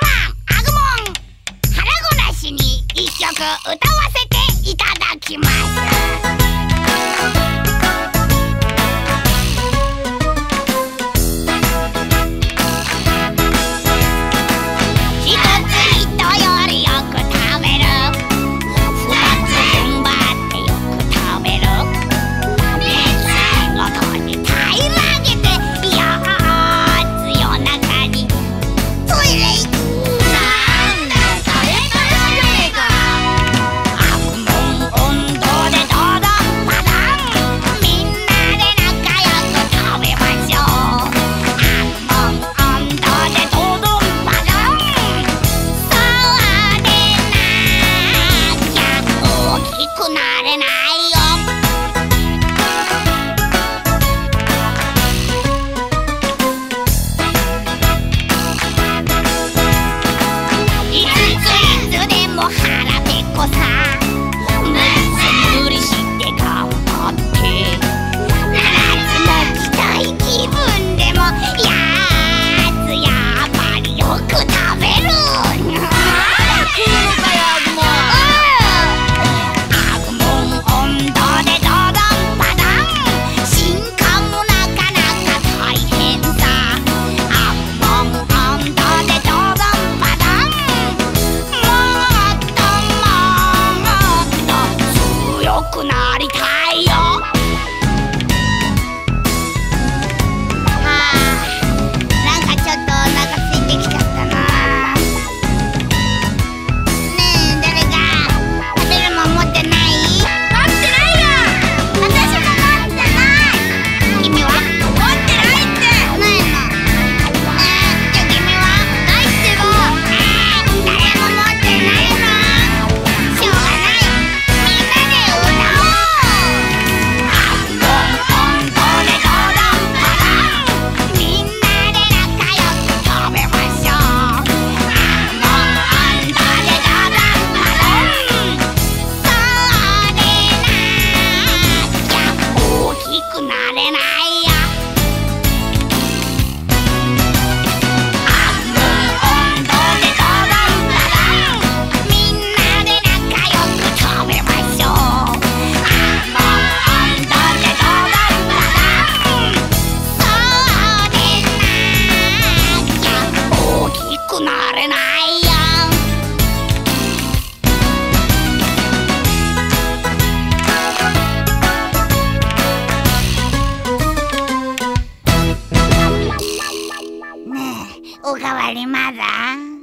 はアグモン腹ごなしに一曲歌わせていただきます。not an eye. おかわりまだ？